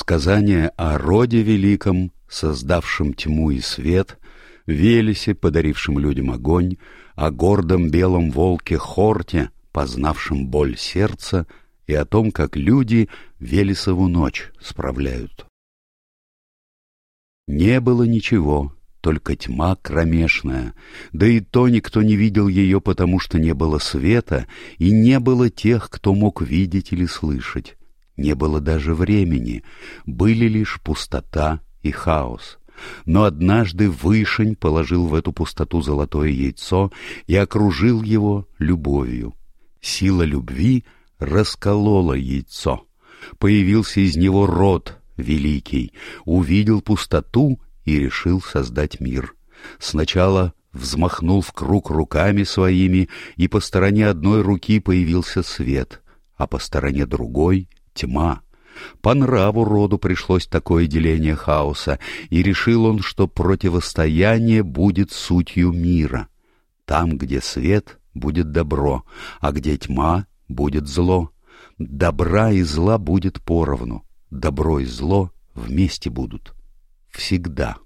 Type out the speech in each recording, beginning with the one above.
Сказание о роде великом, создавшем тьму и свет, Велесе, подарившем людям огонь, о гордом белом волке Хорте, познавшем боль сердца, и о том, как люди Велесову ночь справляют. Не было ничего, только тьма кромешная, да и то никто не видел ее, потому что не было света, и не было тех, кто мог видеть или слышать. Не было даже времени, были лишь пустота и хаос. Но однажды Вышень положил в эту пустоту золотое яйцо и окружил его любовью. Сила любви расколола яйцо. Появился из него род великий, увидел пустоту и решил создать мир. Сначала взмахнул в круг руками своими, и по стороне одной руки появился свет, а по стороне другой — тьма. По нраву роду пришлось такое деление хаоса, и решил он, что противостояние будет сутью мира. Там, где свет, будет добро, а где тьма, будет зло. Добра и зла будет поровну, добро и зло вместе будут. Всегда.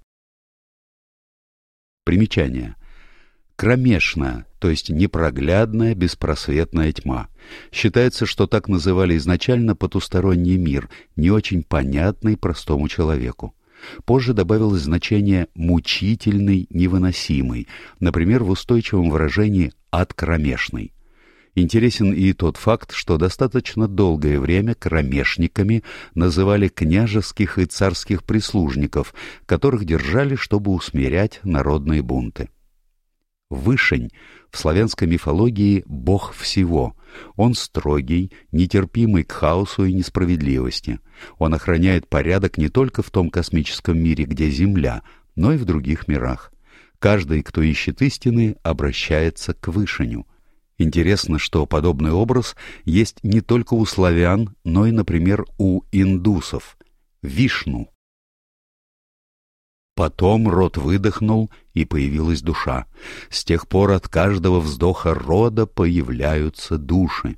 Примечание. Кромешная, то есть непроглядная, беспросветная тьма. Считается, что так называли изначально потусторонний мир, не очень понятный простому человеку. Позже добавилось значение «мучительный, невыносимый», например, в устойчивом выражении «ад кромешный». Интересен и тот факт, что достаточно долгое время кромешниками называли княжеских и царских прислужников, которых держали, чтобы усмирять народные бунты. Вышень в славянской мифологии — бог всего. Он строгий, нетерпимый к хаосу и несправедливости. Он охраняет порядок не только в том космическом мире, где Земля, но и в других мирах. Каждый, кто ищет истины, обращается к Вышеню — Интересно, что подобный образ есть не только у славян, но и, например, у индусов. Вишну. Потом род выдохнул, и появилась душа. С тех пор от каждого вздоха рода появляются души.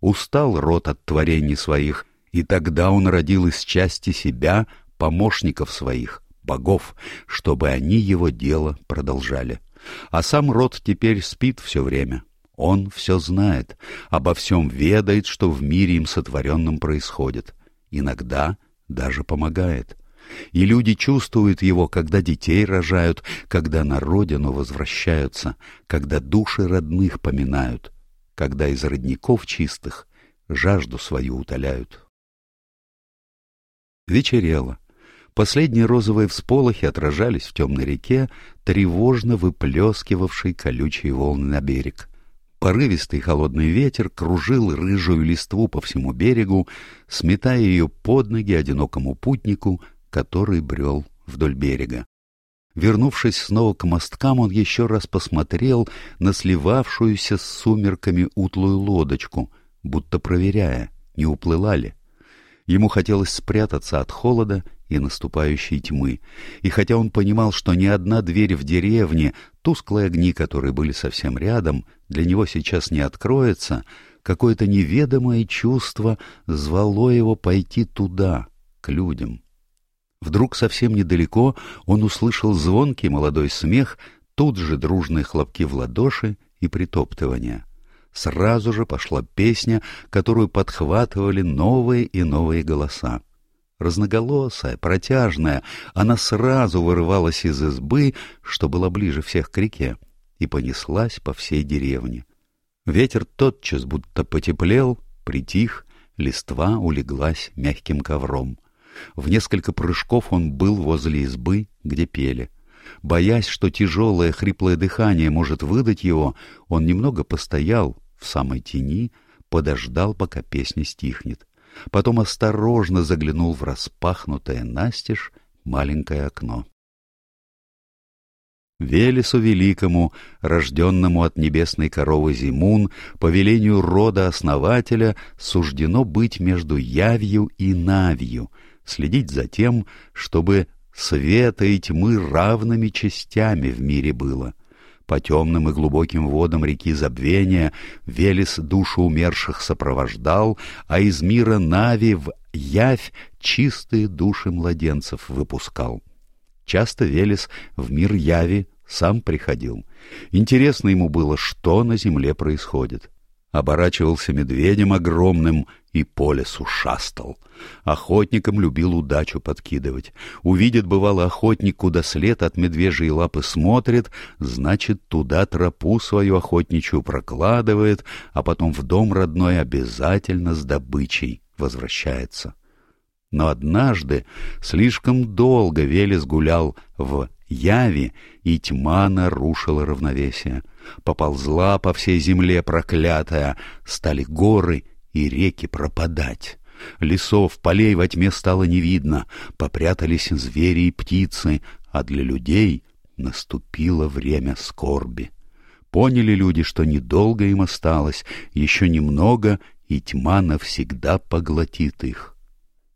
Устал род от творений своих, и тогда он родил из части себя помощников своих, богов, чтобы они его дело продолжали. А сам род теперь спит все время, он все знает, обо всем ведает, что в мире им сотворенном происходит. Иногда даже помогает. И люди чувствуют его, когда детей рожают, когда на родину возвращаются, когда души родных поминают, когда из родников чистых жажду свою утоляют. Вечерело. Последние розовые всполохи отражались в темной реке, тревожно выплескивавшей колючие волны на берег. Порывистый холодный ветер кружил рыжую листву по всему берегу, сметая ее под ноги одинокому путнику, который брел вдоль берега. Вернувшись снова к мосткам, он еще раз посмотрел на сливавшуюся с сумерками утлую лодочку, будто проверяя, не уплыла ли. Ему хотелось спрятаться от холода и наступающей тьмы, и хотя он понимал, что ни одна дверь в деревне, тусклые огни, которые были совсем рядом, для него сейчас не откроется, какое-то неведомое чувство звало его пойти туда, к людям. Вдруг совсем недалеко он услышал звонкий молодой смех, тут же дружные хлопки в ладоши и притоптывания. Сразу же пошла песня, которую подхватывали новые и новые голоса. Разноголосая, протяжная, она сразу вырывалась из избы, что было ближе всех к реке, и понеслась по всей деревне. Ветер тотчас будто потеплел, притих, листва улеглась мягким ковром. В несколько прыжков он был возле избы, где пели. Боясь, что тяжелое хриплое дыхание может выдать его, он немного постоял в самой тени, подождал, пока песня стихнет. Потом осторожно заглянул в распахнутое настежь маленькое окно. Велесу Великому, рожденному от небесной коровы Зимун, по велению рода-основателя, суждено быть между явью и навью, следить за тем, чтобы света и тьмы равными частями в мире было. По темным и глубоким водам реки забвения Велес душу умерших сопровождал, а из мира Нави в явь чистые души младенцев выпускал. Часто Велес в мир Яви сам приходил. Интересно ему было, что на земле происходит. Оборачивался медведем огромным и по лесу шастал. Охотникам любил удачу подкидывать. Увидит, бывало, охотник, куда след от медвежьей лапы смотрит, значит, туда тропу свою охотничью прокладывает, а потом в дом родной обязательно с добычей возвращается. Но однажды слишком долго Велес гулял в Яви, и тьма нарушила равновесие. Поползла по всей земле проклятая, стали горы и реки пропадать. Лесов, полей во тьме стало не видно, попрятались звери и птицы, а для людей наступило время скорби. Поняли люди, что недолго им осталось, еще немного, и тьма навсегда поглотит их.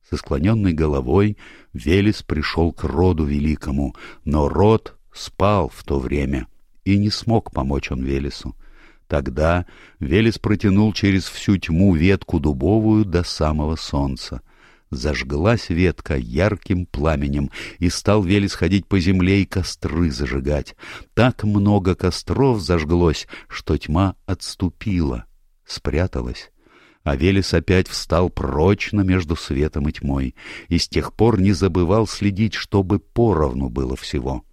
Со склоненной головой Велес пришел к роду великому, но род спал в то время, и не смог помочь он Велесу. Тогда Велес протянул через всю тьму ветку дубовую до самого солнца. Зажглась ветка ярким пламенем, и стал Велес ходить по земле и костры зажигать. Так много костров зажглось, что тьма отступила, спряталась. А Велес опять встал прочно между светом и тьмой, и с тех пор не забывал следить, чтобы поровну было всего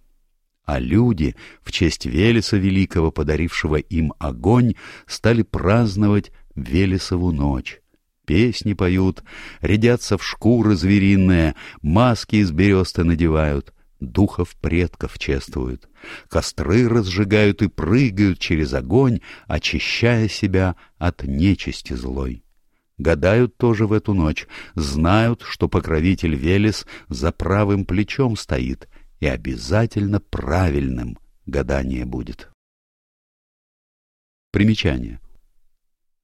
а люди, в честь Велеса Великого, подарившего им огонь, стали праздновать Велесову ночь. Песни поют, рядятся в шкуры звериные, маски из бересты надевают, духов предков чествуют, костры разжигают и прыгают через огонь, очищая себя от нечисти злой. Гадают тоже в эту ночь, знают, что покровитель Велес за правым плечом стоит — и обязательно правильным гадание будет. Примечание.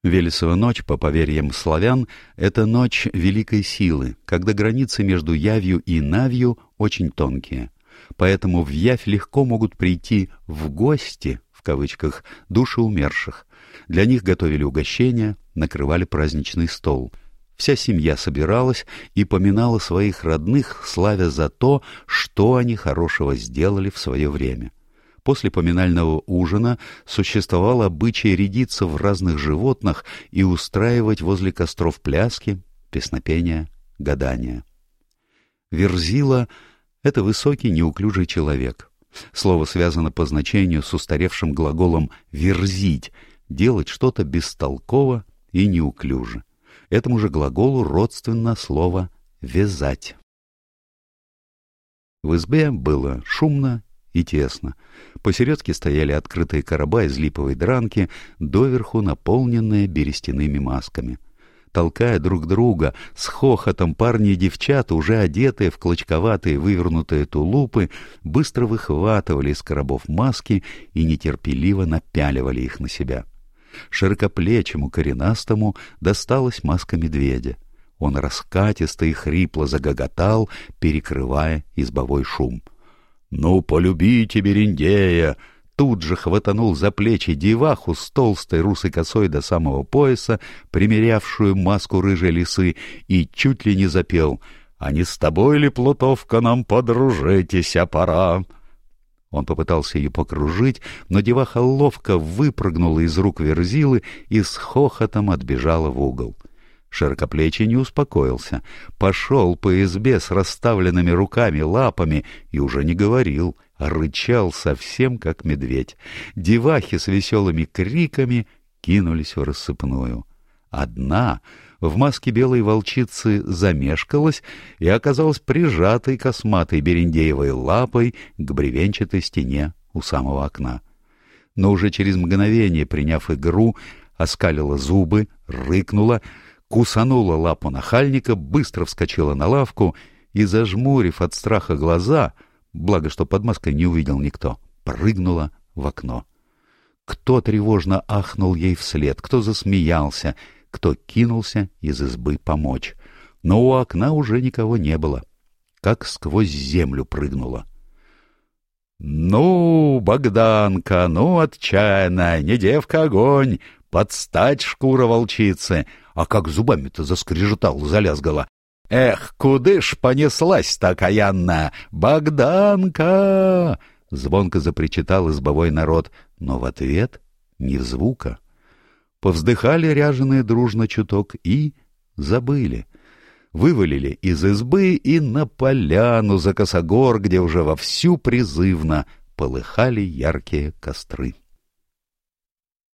Велесова ночь, по поверьям славян, это ночь великой силы, когда границы между явью и навью очень тонкие. Поэтому в явь легко могут прийти «в гости», в кавычках, души умерших. Для них готовили угощения, накрывали праздничный стол — Вся семья собиралась и поминала своих родных, славя за то, что они хорошего сделали в свое время. После поминального ужина существовал обычай рядиться в разных животных и устраивать возле костров пляски, песнопения, гадания. Верзила — это высокий неуклюжий человек. Слово связано по значению с устаревшим глаголом «верзить» — делать что-то бестолково и неуклюже. Этому же глаголу родственно слово «вязать». В избе было шумно и тесно. Посередке стояли открытые короба из липовой дранки, доверху наполненные берестяными масками. Толкая друг друга, с хохотом парни и девчата, уже одетые в клочковатые вывернутые тулупы, быстро выхватывали из коробов маски и нетерпеливо напяливали их на себя. Широкоплечему коренастому досталась маска медведя. Он раскатисто и хрипло загоготал, перекрывая избовой шум. — Ну, полюбите Берендея! Тут же хватанул за плечи деваху с толстой русой косой до самого пояса, примерявшую маску рыжей лисы, и чуть ли не запел — а не с тобой ли, Плутовка, нам подружитесь, а пора? Он попытался ее покружить, но деваха ловко выпрыгнула из рук верзилы и с хохотом отбежала в угол. Широкоплечий не успокоился, пошел по избе с расставленными руками, лапами и уже не говорил, а рычал совсем как медведь. Девахи с веселыми криками кинулись в рассыпную. Одна в маске белой волчицы замешкалась и оказалась прижатой косматой берендеевой лапой к бревенчатой стене у самого окна. Но уже через мгновение, приняв игру, оскалила зубы, рыкнула, кусанула лапу нахальника, быстро вскочила на лавку и, зажмурив от страха глаза, благо что под маской не увидел никто, прыгнула в окно. Кто тревожно ахнул ей вслед, кто засмеялся — кто кинулся из избы помочь. Но у окна уже никого не было. Как сквозь землю прыгнуло. «Ну, Богданка, ну, отчаянная, не девка огонь, подстать шкура волчицы!» А как зубами-то заскрежетал, залязгала. «Эх, куды ж понеслась-то окаянная! Богданка!» Звонко запричитал избовой народ, но в ответ ни звука. Повздыхали ряженые дружно чуток и забыли вывалили из избы и на поляну за косогор, где уже вовсю призывно полыхали яркие костры.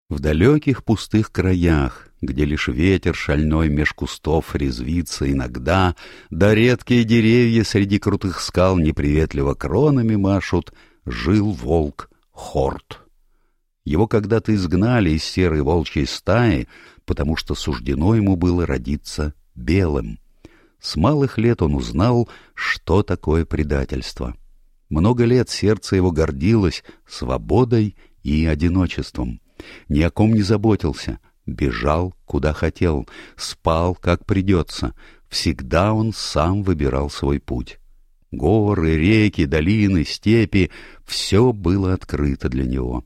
В далеких пустых краях, где лишь ветер шальной меж кустов резвится иногда, да редкие деревья среди крутых скал неприветливо кронами машут, жил волк Хорт. Его когда-то изгнали из серой волчьей стаи, потому что суждено ему было родиться белым. С малых лет он узнал, что такое предательство. Много лет сердце его гордилось свободой и одиночеством. Ни о ком не заботился, бежал, куда хотел, спал, как придется. Всегда он сам выбирал свой путь. Горы, реки, долины, степи — все было открыто для него.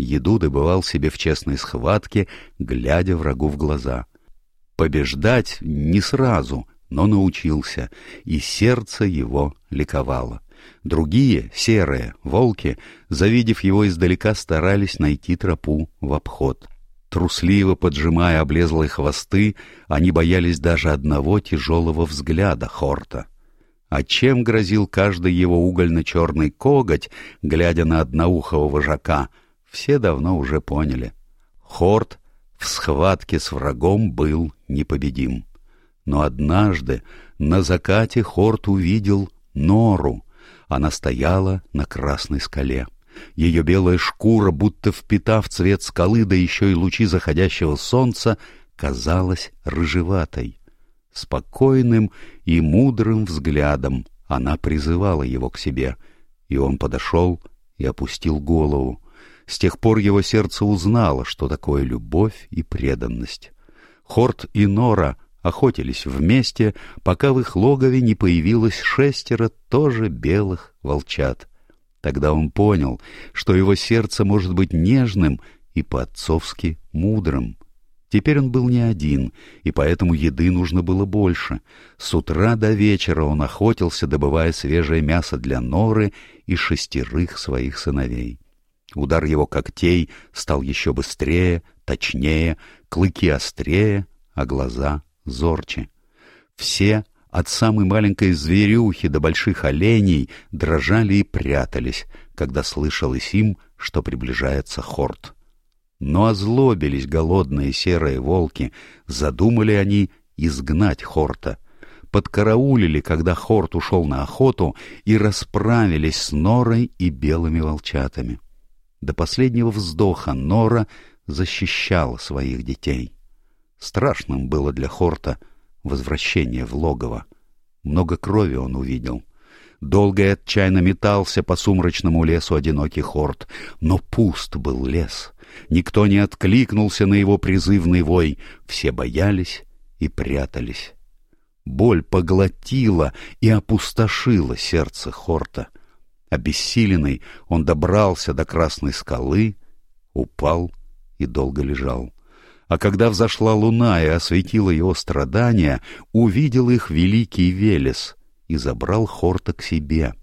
Еду добывал себе в честной схватке, глядя врагу в глаза. Побеждать не сразу, но научился, и сердце его ликовало. Другие, серые, волки, завидев его издалека, старались найти тропу в обход. Трусливо поджимая облезлые хвосты, они боялись даже одного тяжелого взгляда Хорта. А чем грозил каждый его угольно-черный коготь, глядя на одноухого вожака, все давно уже поняли. Хорт в схватке с врагом был непобедим. Но однажды на закате Хорт увидел нору. Она стояла на красной скале. Ее белая шкура, будто впитав цвет скалы, да еще и лучи заходящего солнца, казалась рыжеватой. Спокойным и мудрым взглядом она призывала его к себе, и он подошел и опустил голову. С тех пор его сердце узнало, что такое любовь и преданность. Хорт и Нора — охотились вместе, пока в их логове не появилось шестеро тоже белых волчат. Тогда он понял, что его сердце может быть нежным и по-отцовски мудрым. Теперь он был не один, и поэтому еды нужно было больше. С утра до вечера он охотился, добывая свежее мясо для Норы и шестерых своих сыновей. Удар его когтей стал еще быстрее, точнее, клыки острее, а глаза зорче. Все, от самой маленькой зверюхи до больших оленей, дрожали и прятались, когда слышалось им, что приближается хорт. Но озлобились голодные серые волки, задумали они изгнать хорта. Подкараулили, когда хорт ушел на охоту, и расправились с Норой и белыми волчатами. До последнего вздоха Нора защищала своих детей. Страшным было для Хорта возвращение в логово. Много крови он увидел. Долго и отчаянно метался по сумрачному лесу одинокий Хорт, но пуст был лес. Никто не откликнулся на его призывный вой, все боялись и прятались. Боль поглотила и опустошила сердце Хорта. Обессиленный он добрался до красной скалы, упал и долго лежал а когда взошла луна и осветила его страдания, увидел их великий Велес и забрал Хорта к себе,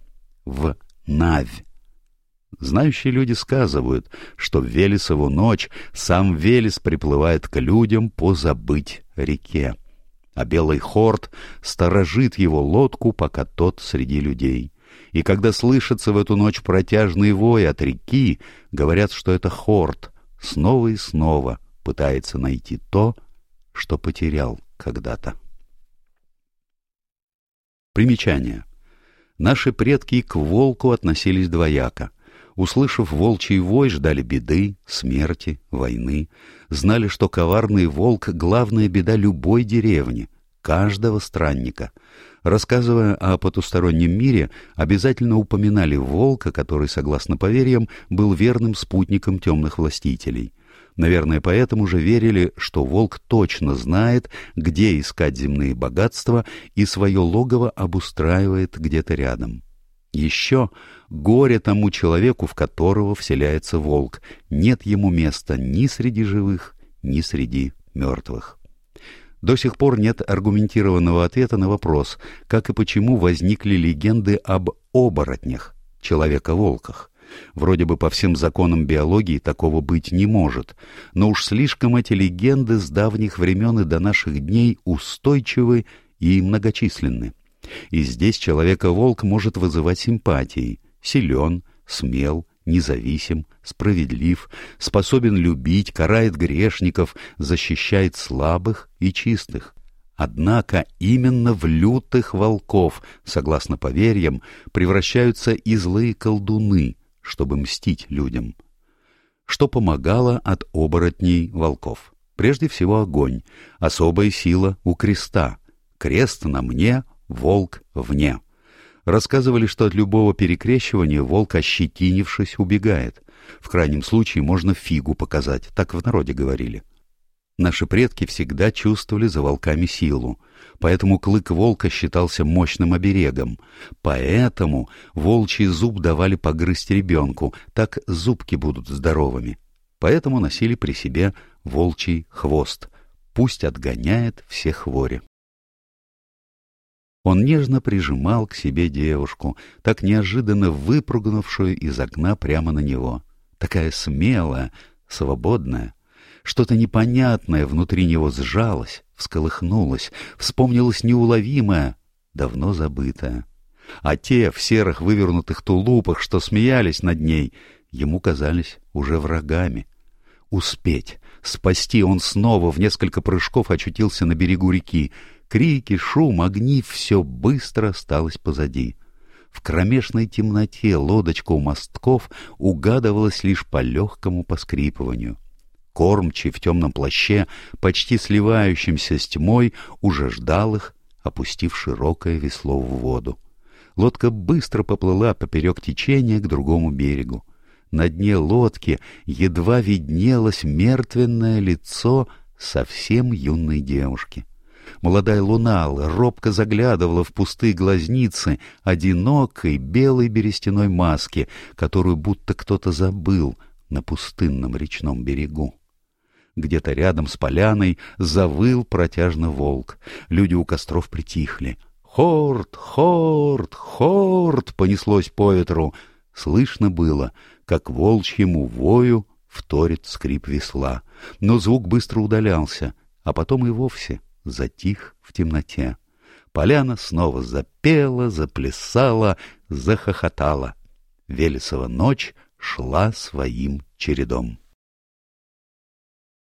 в Навь. Знающие люди сказывают, что в Велесову ночь сам Велес приплывает к людям позабыть реке, а белый Хорт сторожит его лодку, пока тот среди людей. И когда слышится в эту ночь протяжный вой от реки, говорят, что это Хорт, снова и снова — пытается найти то, что потерял когда-то. Примечание. Наши предки к волку относились двояко. Услышав волчий вой, ждали беды, смерти, войны. Знали, что коварный волк — главная беда любой деревни, каждого странника. Рассказывая о потустороннем мире, обязательно упоминали волка, который, согласно поверьям, был верным спутником темных властителей — Наверное, поэтому же верили, что волк точно знает, где искать земные богатства и свое логово обустраивает где-то рядом. Еще горе тому человеку, в которого вселяется волк. Нет ему места ни среди живых, ни среди мертвых. До сих пор нет аргументированного ответа на вопрос, как и почему возникли легенды об оборотнях, человека-волках. Вроде бы по всем законам биологии такого быть не может, но уж слишком эти легенды с давних времен и до наших дней устойчивы и многочисленны. И здесь человека-волк может вызывать симпатии, силен, смел, независим, справедлив, способен любить, карает грешников, защищает слабых и чистых. Однако именно в лютых волков, согласно поверьям, превращаются и злые колдуны, чтобы мстить людям. Что помогало от оборотней волков? Прежде всего огонь, особая сила у креста. Крест на мне, волк вне. Рассказывали, что от любого перекрещивания волк, ощетинившись, убегает. В крайнем случае можно фигу показать, так в народе говорили. Наши предки всегда чувствовали за волками силу, поэтому клык волка считался мощным оберегом. Поэтому волчий зуб давали погрызть ребенку, так зубки будут здоровыми. Поэтому носили при себе волчий хвост, пусть отгоняет все хвори. Он нежно прижимал к себе девушку, так неожиданно выпрыгнувшую из окна прямо на него. Такая смелая, свободная. Что-то непонятное внутри него сжалось, всколыхнулось, вспомнилось неуловимое, давно забытое. А те в серых вывернутых тулупах, что смеялись над ней, ему казались уже врагами. Успеть, спасти он снова в несколько прыжков очутился на берегу реки, Крики, шум, огни — все быстро осталось позади. В кромешной темноте лодочка у мостков угадывалась лишь по легкому поскрипыванию. Кормчий в темном плаще, почти сливающимся с тьмой, уже ждал их, опустив широкое весло в воду. Лодка быстро поплыла поперек течения к другому берегу. На дне лодки едва виднелось мертвенное лицо совсем юной девушки. Молодая луна робко заглядывала в пустые глазницы одинокой белой берестяной маски, которую будто кто-то забыл на пустынном речном берегу. Где-то рядом с поляной завыл протяжно волк. Люди у костров притихли. «Хорт! Хорт! Хорт!» — понеслось по ветру. Слышно было, как волчьему вою вторит скрип весла. Но звук быстро удалялся, а потом и вовсе затих в темноте. Поляна снова запела, заплясала, захохотала. Велесова ночь шла своим чередом.